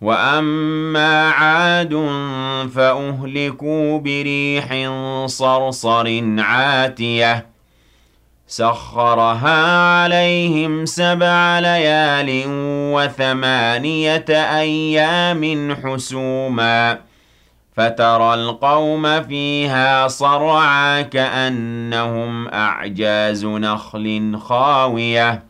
وَأَمَّا عَادٌ فَأُهْلِكُوا بِرِيحٍ صَرْصَرٍ عَاتِيَةٍ سَخَّرَهَا عَلَيْهِمْ سَبْعَ لَيَالٍ وَثَمَانِيَةَ أَيَّامٍ حُسُومًا فَتَرَى الْقَوْمَ فِيهَا صَرْعَىٰ كَأَنَّهُمْ أَعْجَازُ نَخْلٍ خَاوِيَةٍ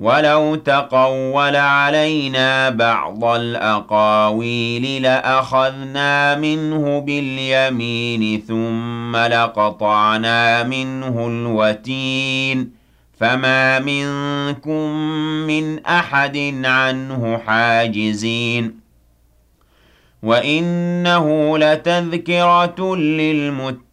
وَلَوْ تَقَوَّلَ عَلَيْنَا بَعْضَ الْأَقَاوِيلِ لَأَخَذْنَا مِنْهُ بِالْيَمِينِ ثُمَّ لَقَطَعْنَا مِنْهُ الْوَتِينَ فَمَا مِنكُم مِّنْ أَحَدٍ عَنْهُ حَاجِزِينَ وَإِنَّهُ لَتَذْكِرَةٌ لِّلْمُتَّقِينَ